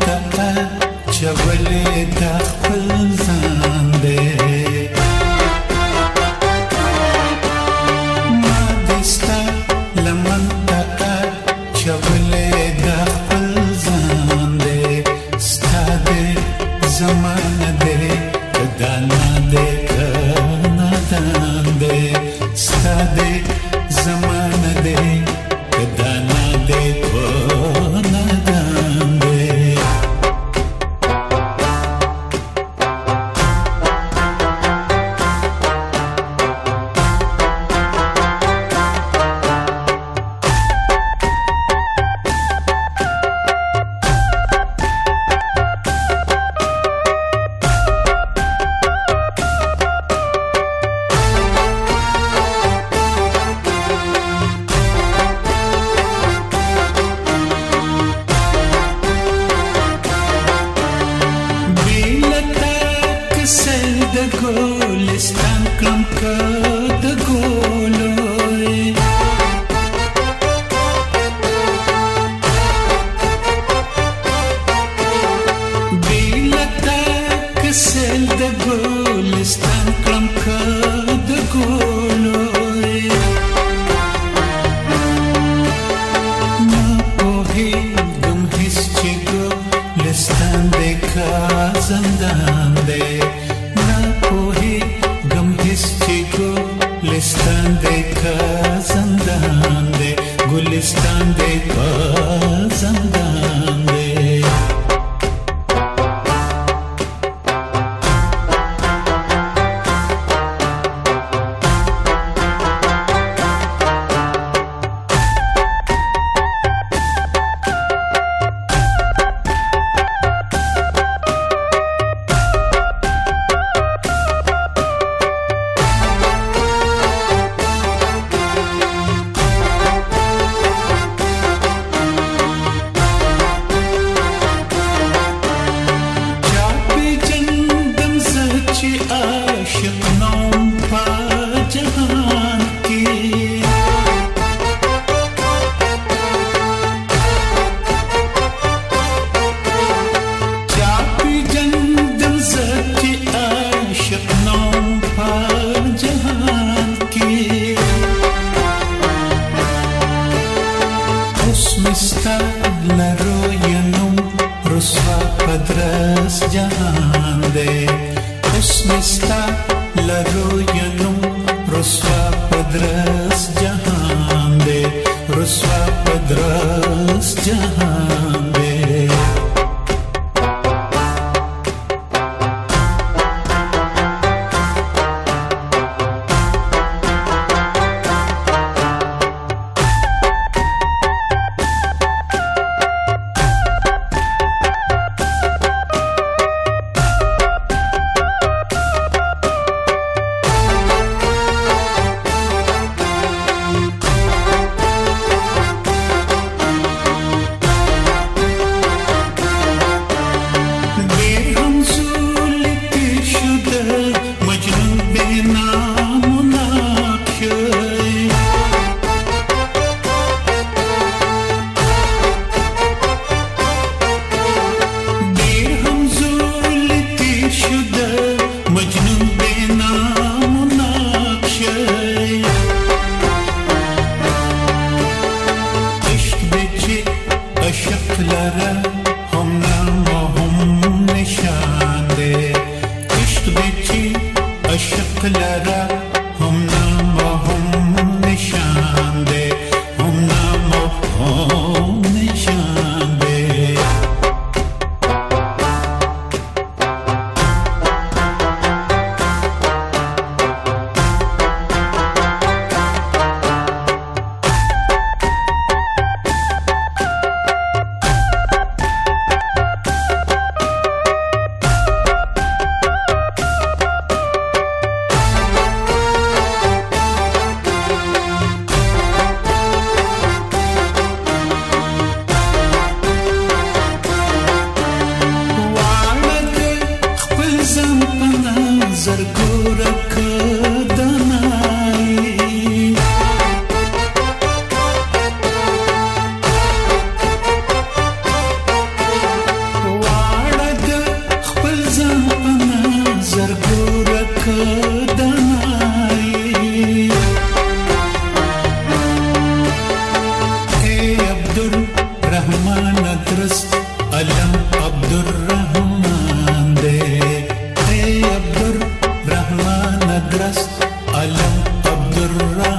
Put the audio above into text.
ته چولې تا خپل kad koloi Na pohigam hischigo lestande ka zandande Na pohigam hischigo lestande ka zandande gulistan de ka zandande स्मिस्ता लरोयनुवापद्र जा कुस्मिस्ता लरोयनु Oh. نجرس ألم قبر الرحمن